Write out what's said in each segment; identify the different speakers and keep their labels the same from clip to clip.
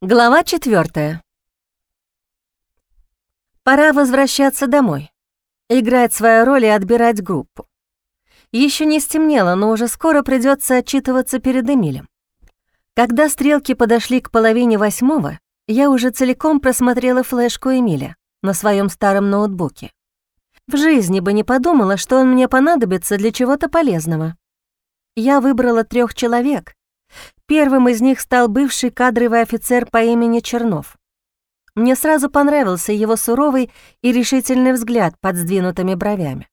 Speaker 1: Глава четвертая. Пора возвращаться домой, играть свою роль и отбирать группу. Еще не стемнело, но уже скоро придется отчитываться перед Эмилем. Когда стрелки подошли к половине восьмого, я уже целиком просмотрела флешку Эмиля на своем старом ноутбуке. В жизни бы не подумала, что он мне понадобится для чего-то полезного. Я выбрала трех человек, Первым из них стал бывший кадровый офицер по имени Чернов. Мне сразу понравился его суровый и решительный взгляд под сдвинутыми бровями.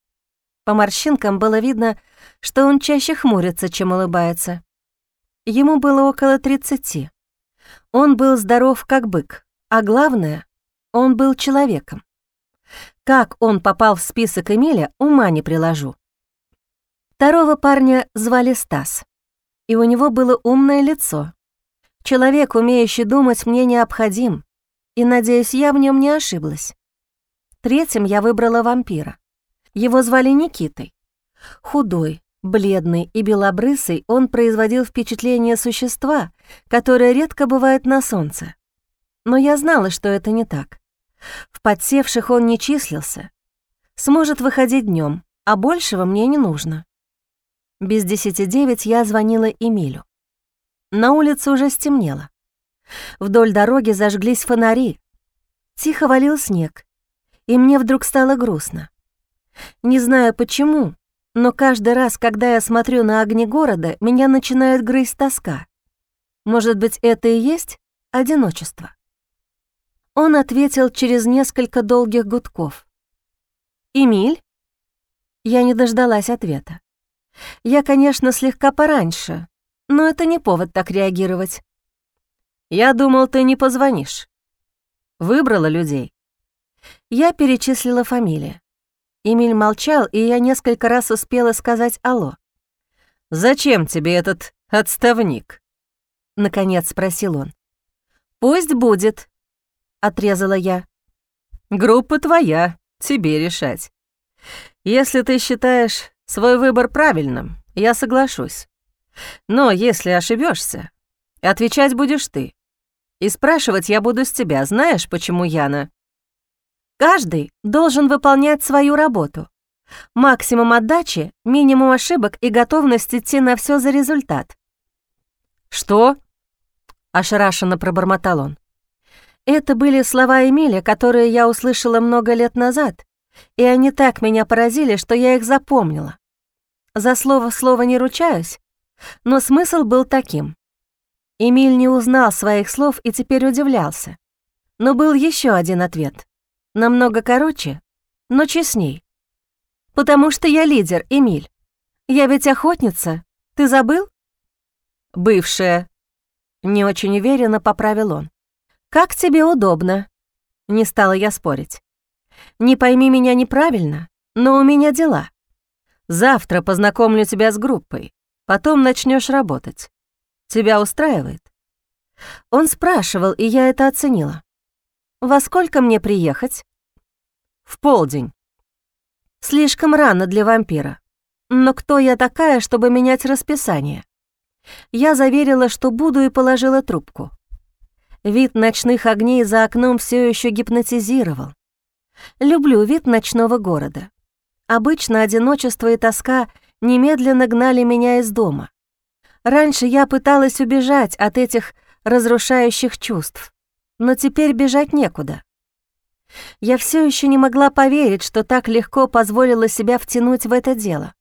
Speaker 1: По морщинкам было видно, что он чаще хмурится, чем улыбается. Ему было около 30. Он был здоров, как бык, а главное, он был человеком. Как он попал в список Эмиля, ума не приложу. Второго парня звали Стас и у него было умное лицо. Человек, умеющий думать, мне необходим, и, надеюсь, я в нем не ошиблась. Третьим я выбрала вампира. Его звали Никитой. Худой, бледный и белобрысый, он производил впечатление существа, которое редко бывает на солнце. Но я знала, что это не так. В подсевших он не числился. Сможет выходить днем, а большего мне не нужно. Без десяти девять я звонила Эмилю. На улице уже стемнело. Вдоль дороги зажглись фонари. Тихо валил снег, и мне вдруг стало грустно. Не знаю почему, но каждый раз, когда я смотрю на огни города, меня начинает грызть тоска. Может быть, это и есть одиночество? Он ответил через несколько долгих гудков. «Эмиль?» Я не дождалась ответа. Я, конечно, слегка пораньше, но это не повод так реагировать. Я думал, ты не позвонишь. Выбрала людей. Я перечислила фамилии. Эмиль молчал, и я несколько раз успела сказать «Алло». «Зачем тебе этот отставник?» — наконец спросил он. «Пусть будет», — отрезала я. «Группа твоя, тебе решать. Если ты считаешь, свой выбор правильным, я соглашусь. Но если ошибешься, отвечать будешь ты. И спрашивать я буду с тебя, знаешь, почему Яна? Каждый должен выполнять свою работу. Максимум отдачи, минимум ошибок и готовность идти на все за результат. «Что?» — ошарашенно пробормотал он. Это были слова Эмиля, которые я услышала много лет назад, и они так меня поразили, что я их запомнила. За слово слово не ручаюсь, но смысл был таким. Эмиль не узнал своих слов и теперь удивлялся. Но был еще один ответ. Намного короче, но честней. «Потому что я лидер, Эмиль. Я ведь охотница. Ты забыл?» «Бывшая», — не очень уверенно поправил он. «Как тебе удобно?» Не стала я спорить. Не пойми меня неправильно, но у меня дела. Завтра познакомлю тебя с группой, потом начнешь работать. Тебя устраивает?» Он спрашивал, и я это оценила. «Во сколько мне приехать?» «В полдень». «Слишком рано для вампира. Но кто я такая, чтобы менять расписание?» Я заверила, что буду, и положила трубку. Вид ночных огней за окном все еще гипнотизировал. Люблю вид ночного города. Обычно одиночество и тоска немедленно гнали меня из дома. Раньше я пыталась убежать от этих разрушающих чувств, но теперь бежать некуда. Я все еще не могла поверить, что так легко позволила себя втянуть в это дело.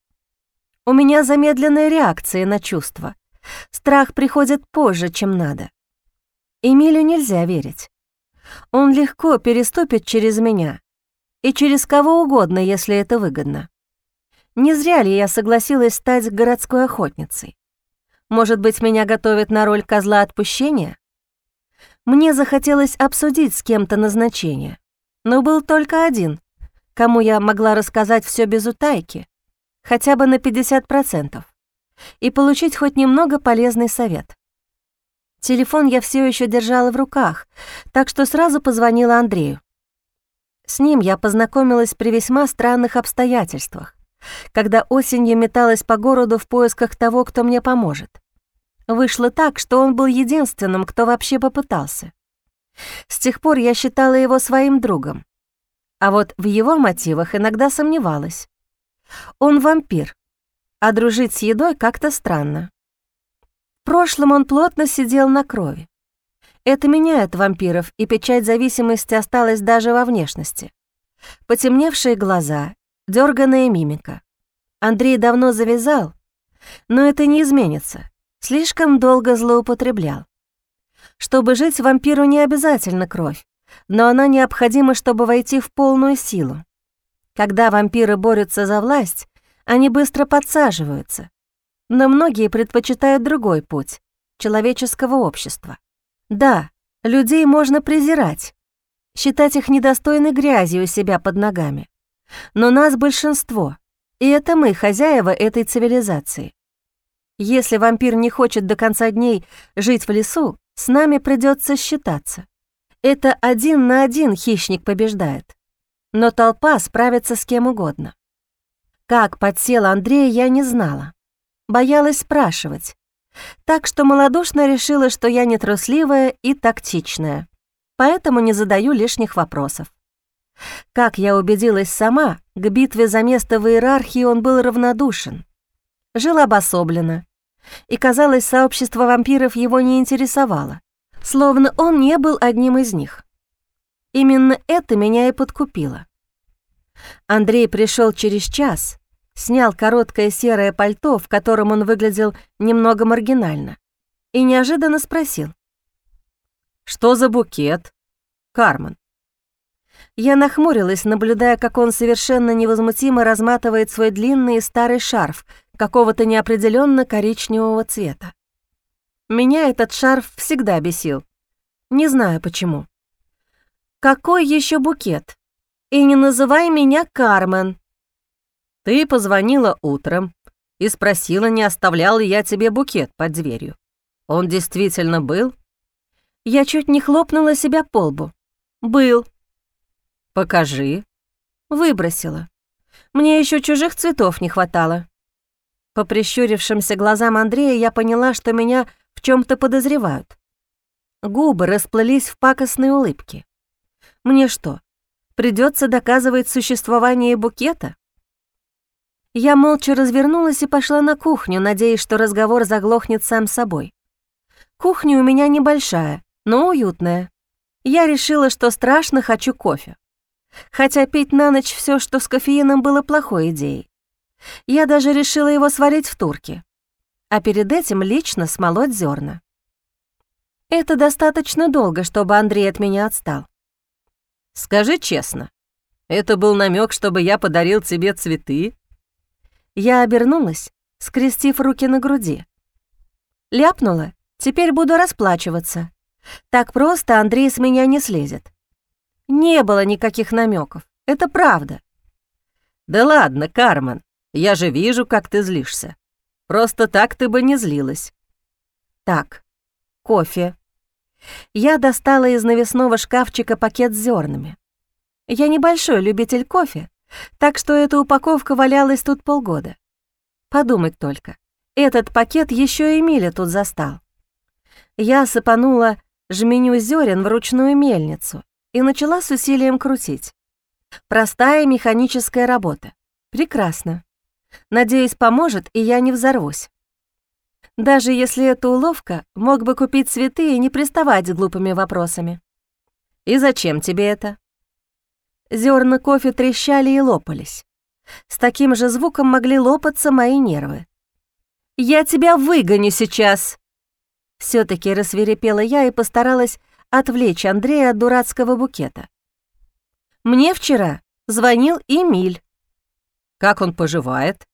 Speaker 1: У меня замедленная реакция на чувства. Страх приходит позже, чем надо. Эмилю нельзя верить. Он легко переступит через меня и через кого угодно, если это выгодно. Не зря ли я согласилась стать городской охотницей? Может быть, меня готовят на роль козла отпущения? Мне захотелось обсудить с кем-то назначение, но был только один, кому я могла рассказать все без утайки, хотя бы на 50%, и получить хоть немного полезный совет. Телефон я все еще держала в руках, так что сразу позвонила Андрею. С ним я познакомилась при весьма странных обстоятельствах, когда осенью металась по городу в поисках того, кто мне поможет. Вышло так, что он был единственным, кто вообще попытался. С тех пор я считала его своим другом. А вот в его мотивах иногда сомневалась. Он вампир, а дружить с едой как-то странно. В прошлом он плотно сидел на крови. Это меняет вампиров, и печать зависимости осталась даже во внешности. Потемневшие глаза, дерганая мимика. Андрей давно завязал, но это не изменится. Слишком долго злоупотреблял. Чтобы жить, вампиру не обязательно кровь, но она необходима, чтобы войти в полную силу. Когда вампиры борются за власть, они быстро подсаживаются. Но многие предпочитают другой путь — человеческого общества. Да, людей можно презирать, считать их недостойной грязью у себя под ногами. Но нас большинство, и это мы, хозяева этой цивилизации. Если вампир не хочет до конца дней жить в лесу, с нами придется считаться. Это один на один хищник побеждает. Но толпа справится с кем угодно. Как подсела Андрея, я не знала. Боялась спрашивать. Так что малодушно решила, что я нетрусливая и тактичная, поэтому не задаю лишних вопросов. Как я убедилась сама, к битве за место в иерархии он был равнодушен. Жил обособленно, и, казалось, сообщество вампиров его не интересовало, словно он не был одним из них. Именно это меня и подкупило. Андрей пришел через час, снял короткое серое пальто, в котором он выглядел немного маргинально, и неожиданно спросил. «Что за букет?» «Кармен». Я нахмурилась, наблюдая, как он совершенно невозмутимо разматывает свой длинный старый шарф какого-то неопределенно коричневого цвета. Меня этот шарф всегда бесил. Не знаю почему. «Какой еще букет? И не называй меня Кармен», ты позвонила утром и спросила, не оставлял ли я тебе букет под дверью. Он действительно был? Я чуть не хлопнула себя по лбу. Был. Покажи. Выбросила. Мне еще чужих цветов не хватало. По прищурившимся глазам Андрея я поняла, что меня в чем то подозревают. Губы расплылись в пакостной улыбке. Мне что, придется доказывать существование букета? Я молча развернулась и пошла на кухню, надеясь, что разговор заглохнет сам собой. Кухня у меня небольшая, но уютная. Я решила, что страшно хочу кофе. Хотя пить на ночь все, что с кофеином, было плохой идеей. Я даже решила его сварить в турке. А перед этим лично смолоть зерна. Это достаточно долго, чтобы Андрей от меня отстал. «Скажи честно, это был намек, чтобы я подарил тебе цветы?» Я обернулась, скрестив руки на груди. Ляпнула, теперь буду расплачиваться. Так просто Андрей с меня не слезет. Не было никаких намеков, это правда. Да ладно, Кармен, я же вижу, как ты злишься. Просто так ты бы не злилась. Так, кофе. Я достала из навесного шкафчика пакет с зернами. Я небольшой любитель кофе, так что эта упаковка валялась тут полгода. Подумать только, этот пакет еще и Миля тут застал. Я сыпанула жменю зерен в ручную мельницу и начала с усилием крутить. Простая механическая работа. Прекрасно. Надеюсь, поможет, и я не взорвусь. Даже если это уловка, мог бы купить цветы и не приставать с глупыми вопросами. «И зачем тебе это?» Зерна кофе трещали и лопались. С таким же звуком могли лопаться мои нервы. «Я тебя выгоню сейчас!» все таки рассверепела я и постаралась отвлечь Андрея от дурацкого букета. «Мне вчера звонил Эмиль». «Как он поживает?»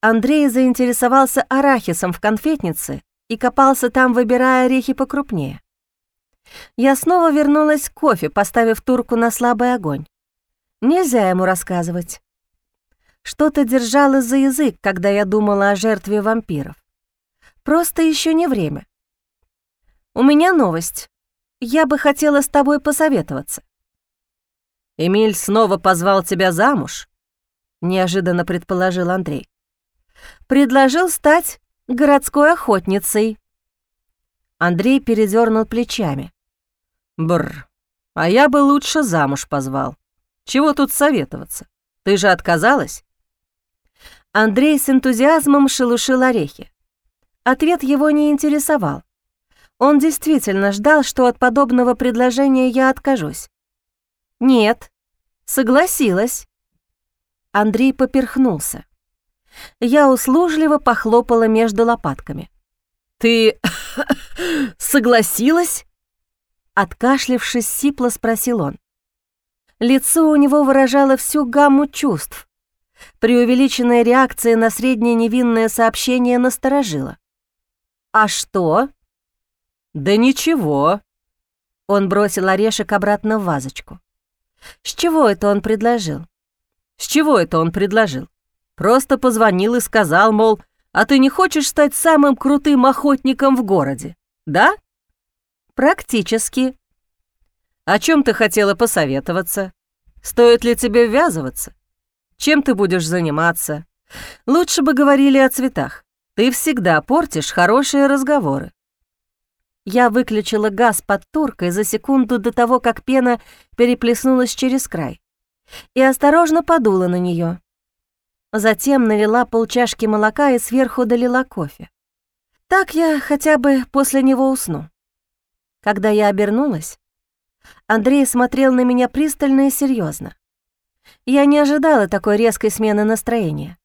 Speaker 1: Андрей заинтересовался арахисом в конфетнице и копался там, выбирая орехи покрупнее. Я снова вернулась к кофе, поставив турку на слабый огонь. Нельзя ему рассказывать. Что-то держало за язык, когда я думала о жертве вампиров. Просто еще не время. У меня новость. Я бы хотела с тобой посоветоваться. Эмиль снова позвал тебя замуж? Неожиданно предположил Андрей. Предложил стать городской охотницей». Андрей передернул плечами.
Speaker 2: Бр, а я бы лучше замуж позвал. Чего тут советоваться? Ты же отказалась?
Speaker 1: Андрей с энтузиазмом шелушил орехи. Ответ его не интересовал. Он действительно ждал, что от подобного предложения я откажусь. «Нет, согласилась». Андрей поперхнулся. Я услужливо похлопала между лопатками.
Speaker 2: «Ты согласилась?»
Speaker 1: Откашлившись, сипло спросил он. Лицо у него выражало всю гамму чувств. Преувеличенная реакция на среднее невинное сообщение насторожила. «А что?»
Speaker 2: «Да ничего».
Speaker 1: Он бросил орешек обратно в вазочку. «С чего это он предложил?»
Speaker 2: «С чего это он предложил? Просто позвонил и сказал, мол, а ты не хочешь стать самым крутым охотником в городе, да?»
Speaker 1: «Практически».
Speaker 2: «О чем ты хотела посоветоваться? Стоит ли тебе ввязываться? Чем ты будешь заниматься? Лучше бы говорили о цветах. Ты всегда портишь хорошие разговоры.
Speaker 1: Я выключила газ под туркой за секунду до того, как пена переплеснулась через край, и осторожно подула на нее. Затем налила полчашки молока и сверху долила кофе. Так я хотя бы после него усну. Когда я обернулась, Андрей смотрел на меня пристально и серьезно. Я не ожидала такой резкой смены настроения.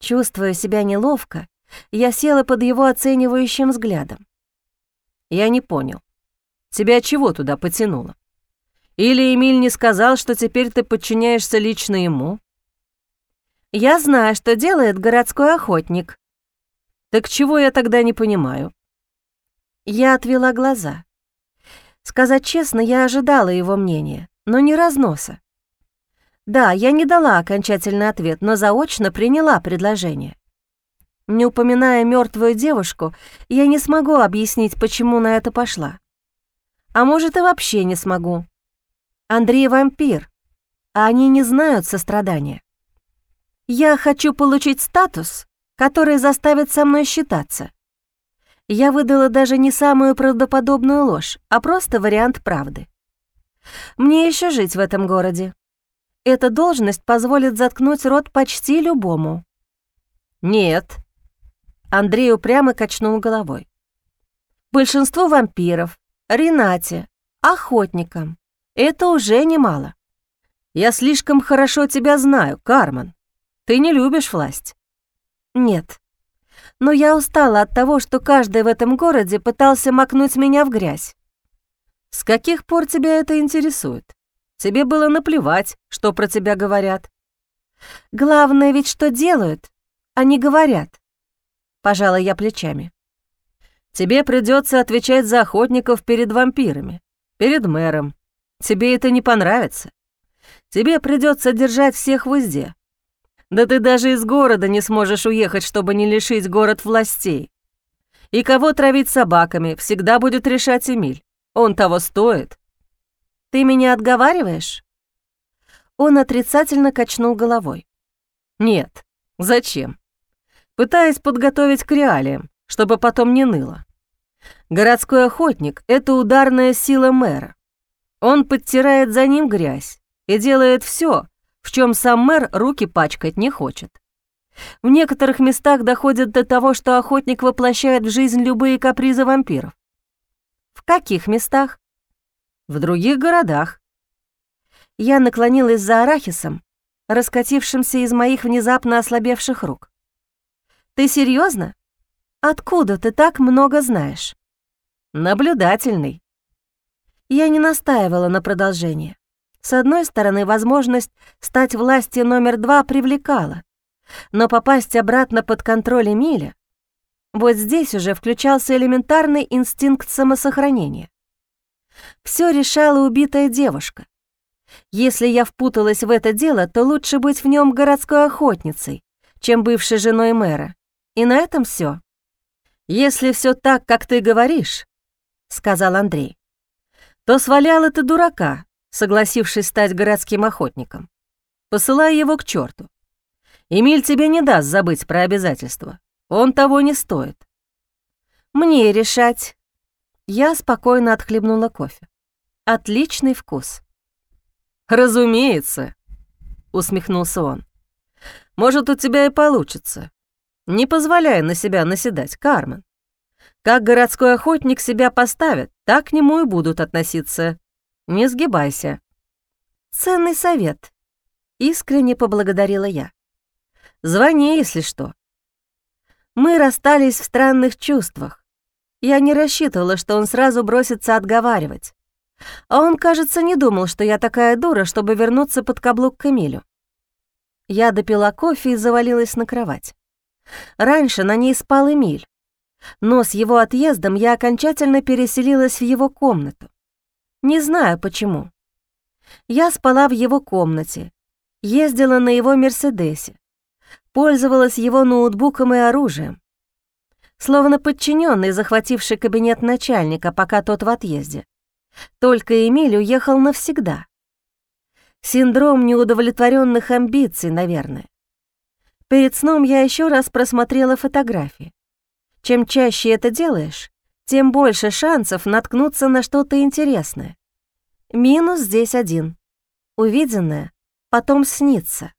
Speaker 1: Чувствуя себя неловко, я села под его оценивающим взглядом.
Speaker 2: Я не понял. Тебя чего туда потянуло? Или Эмиль не сказал, что теперь ты подчиняешься лично ему?
Speaker 1: Я знаю, что делает городской охотник.
Speaker 2: Так чего я тогда не понимаю?
Speaker 1: Я отвела глаза. Сказать честно, я ожидала его мнения, но не разноса. Да, я не дала окончательный ответ, но заочно приняла предложение. Не упоминая мертвую девушку, я не смогу объяснить, почему на это пошла. А может, и вообще не смогу. Андрей вампир, а они не знают сострадания. Я хочу получить статус, который заставит со мной считаться. Я выдала даже не самую правдоподобную ложь, а просто вариант правды. Мне еще жить в этом городе. Эта должность позволит заткнуть рот почти любому.
Speaker 2: Нет,
Speaker 1: Андрей упрямо качнул головой. Большинство вампиров, Ренате, охотникам. Это уже немало.
Speaker 2: Я слишком хорошо тебя знаю, Кармен. Ты не любишь власть.
Speaker 1: Нет. Но я устала от того, что каждый в этом городе пытался макнуть меня в грязь.
Speaker 2: С каких пор тебя это интересует? Тебе было наплевать, что про тебя говорят.
Speaker 1: Главное ведь, что делают, а не говорят. Пожала я плечами.
Speaker 2: Тебе придется отвечать за охотников перед вампирами, перед мэром. Тебе это не понравится. Тебе придется держать всех в узде. Да ты даже из города не сможешь уехать, чтобы не лишить город властей. И кого травить собаками, всегда будет решать Эмиль. Он того стоит.
Speaker 1: Ты меня отговариваешь? Он отрицательно качнул головой.
Speaker 2: Нет, зачем? пытаясь подготовить к реалиям, чтобы потом не ныло. Городской охотник — это ударная сила мэра. Он подтирает за ним грязь и делает все, в чем сам мэр руки пачкать не хочет. В некоторых местах доходит до того, что охотник воплощает в жизнь любые капризы вампиров.
Speaker 1: В каких местах?
Speaker 2: В других городах.
Speaker 1: Я наклонилась за арахисом, раскатившимся из моих внезапно ослабевших рук. Ты серьезно? Откуда ты так много знаешь?
Speaker 2: Наблюдательный.
Speaker 1: Я не настаивала на продолжении. С одной стороны, возможность стать властью номер два привлекала, но попасть обратно под контроль Эмиля вот здесь уже включался элементарный инстинкт самосохранения. Все решала убитая девушка. Если я впуталась в это дело, то лучше быть в нем городской охотницей, чем бывшей женой мэра. И на этом все.
Speaker 2: Если все так, как ты говоришь, сказал Андрей, то свалял ты дурака, согласившись стать городским охотником. Посылай его к черту. Эмиль тебе не даст забыть про обязательства. Он того не стоит.
Speaker 1: Мне решать. Я спокойно отхлебнула кофе. Отличный вкус.
Speaker 2: Разумеется, усмехнулся он. Может, у тебя и получится. Не позволяй на себя наседать, Кармен. Как городской охотник себя поставит, так к нему и будут относиться. Не сгибайся.
Speaker 1: Ценный совет. Искренне поблагодарила я.
Speaker 2: Звони, если что.
Speaker 1: Мы расстались в странных чувствах. Я не рассчитывала, что он сразу бросится отговаривать. А он, кажется, не думал, что я такая дура, чтобы вернуться под каблук к Эмилю. Я допила кофе и завалилась на кровать. Раньше на ней спал Эмиль, но с его отъездом я окончательно переселилась в его комнату. Не знаю почему. Я спала в его комнате, ездила на его «Мерседесе», пользовалась его ноутбуком и оружием. Словно подчиненный, захвативший кабинет начальника, пока тот в отъезде. Только Эмиль уехал навсегда. Синдром неудовлетворенных амбиций, наверное. Перед сном я еще раз просмотрела фотографии. Чем чаще это делаешь, тем больше шансов наткнуться на что-то интересное. Минус здесь один. Увиденное потом снится.